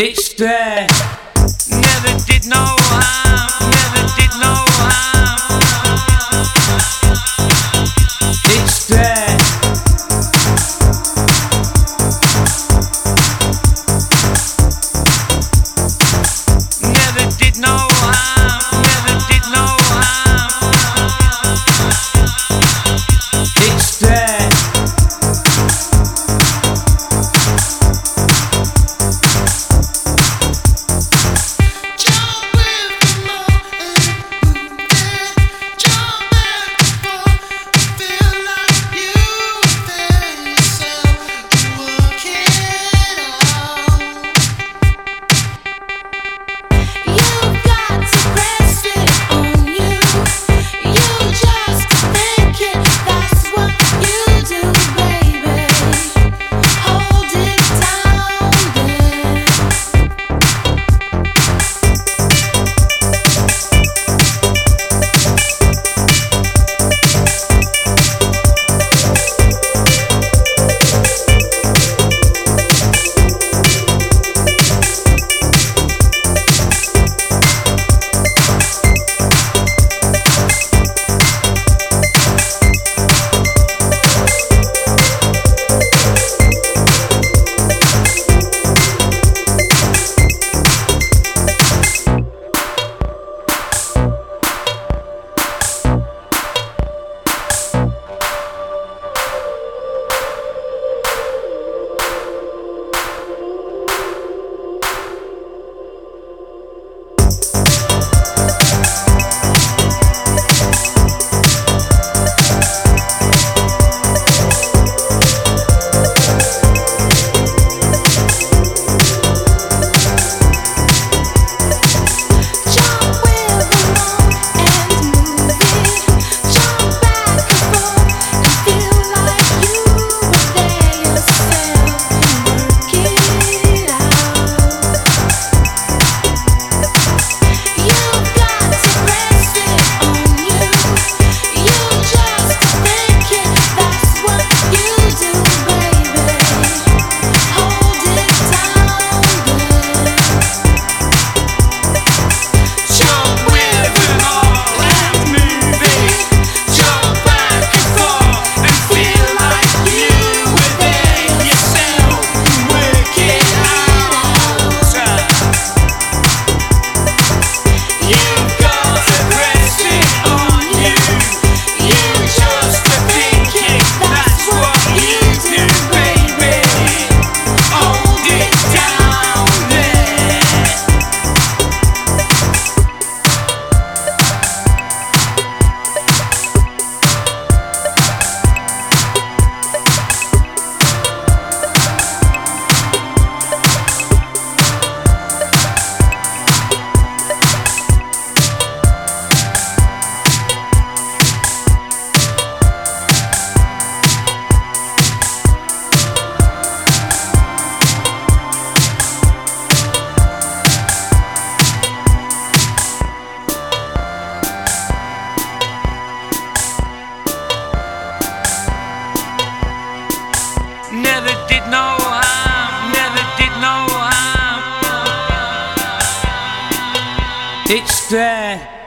It's there. Never did know. Never did no harm, never did no harm. It's there.